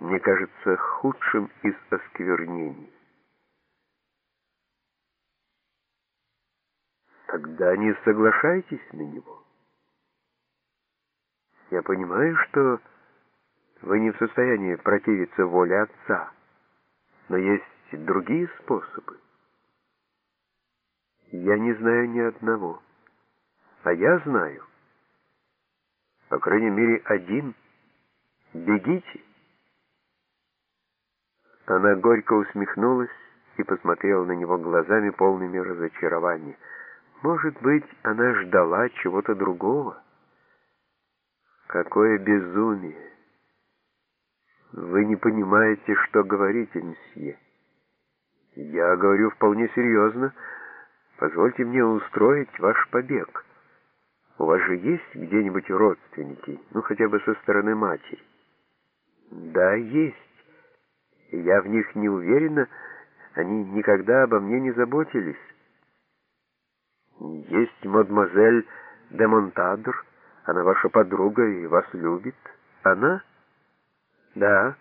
мне кажется худшим из осквернений. Тогда не соглашайтесь на него. Я понимаю, что вы не в состоянии противиться воле отца, но есть другие способы. Я не знаю ни одного, а я знаю. По крайней мере, один. Бегите. Она горько усмехнулась и посмотрела на него глазами полными разочарования. Может быть, она ждала чего-то другого? Какое безумие! Вы не понимаете, что говорите, месье. Я говорю вполне серьезно. Позвольте мне устроить ваш побег. У вас же есть где-нибудь родственники, ну хотя бы со стороны матери? Да, есть. Я в них не уверена, они никогда обо мне не заботились. Есть мадемуазель де Монтадр, она ваша подруга и вас любит. Она? Да.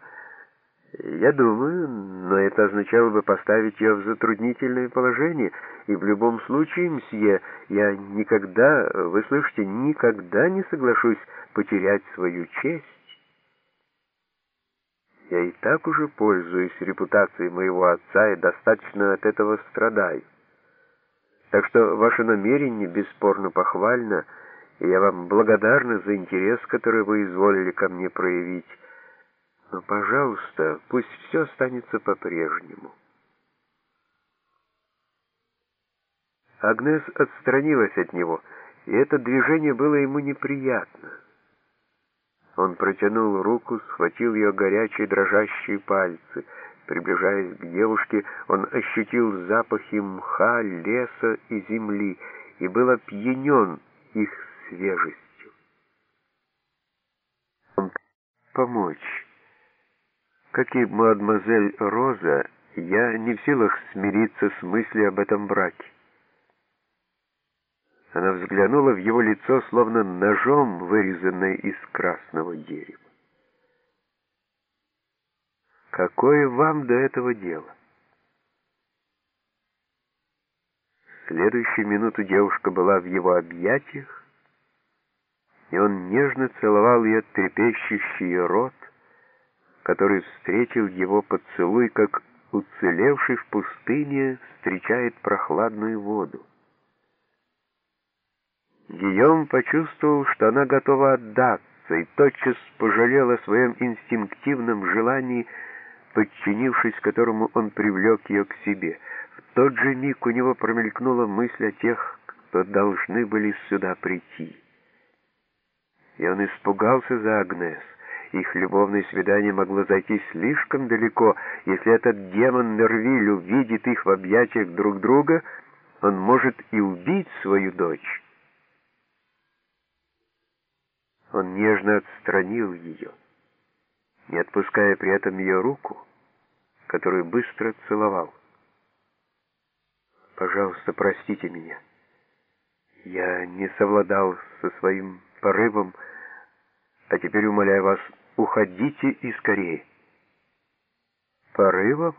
Я думаю, но это означало бы поставить ее в затруднительное положение, и в любом случае, мсье, я никогда, вы слышите, никогда не соглашусь потерять свою честь. Я и так уже пользуюсь репутацией моего отца и достаточно от этого страдаю. Так что ваше намерение бесспорно похвально, и я вам благодарна за интерес, который вы изволили ко мне проявить. Но, пожалуйста, пусть все останется по-прежнему. Агнес отстранилась от него, и это движение было ему неприятно. Он протянул руку, схватил ее горячие дрожащие пальцы. Приближаясь к девушке, он ощутил запахи мха, леса и земли и был опьянен их свежестью. Помочь. Как и мадемуазель Роза, я не в силах смириться с мыслью об этом браке. Она взглянула в его лицо, словно ножом, вырезанное из красного дерева. Какое вам до этого дело? В следующую минуту девушка была в его объятиях, и он нежно целовал ее трепещущий рот, который встретил его поцелуй, как уцелевший в пустыне встречает прохладную воду. Гийом почувствовал, что она готова отдаться, и тотчас пожалел о своем инстинктивном желании, подчинившись которому он привлек ее к себе. В тот же миг у него промелькнула мысль о тех, кто должны были сюда прийти. И он испугался за Агнес. Их любовное свидание могло зайти слишком далеко. Если этот демон Нервиль увидит их в объятиях друг друга, он может и убить свою дочь. Он нежно отстранил ее, не отпуская при этом ее руку, которую быстро целовал. «Пожалуйста, простите меня. Я не совладал со своим порывом, а теперь умоляю вас, уходите и скорее». «Порывом?»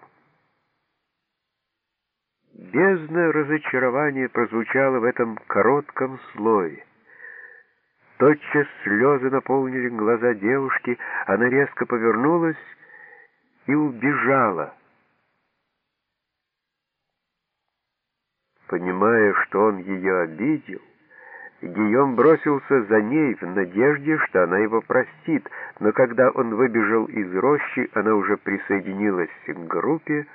Бездна разочарования прозвучала в этом коротком слове. Тотчас слезы наполнили глаза девушки, она резко повернулась и убежала. Понимая, что он ее обидел, Гийом бросился за ней в надежде, что она его простит, но когда он выбежал из рощи, она уже присоединилась к группе,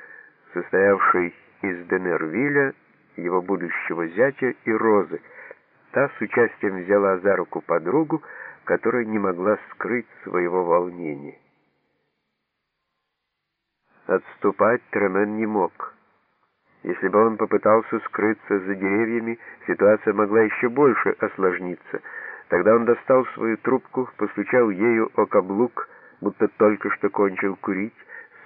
состоявшей из Денервиля, его будущего зятя и Розы, Та с участием взяла за руку подругу, которая не могла скрыть своего волнения. Отступать Тремен не мог. Если бы он попытался скрыться за деревьями, ситуация могла еще больше осложниться. Тогда он достал свою трубку, постучал ею о каблук, будто только что кончил курить,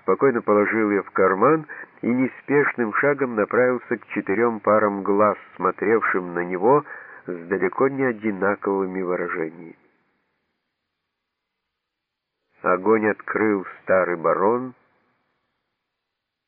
спокойно положил ее в карман и неспешным шагом направился к четырем парам глаз, смотревшим на него, с далеко не одинаковыми выражениями. Огонь открыл старый барон,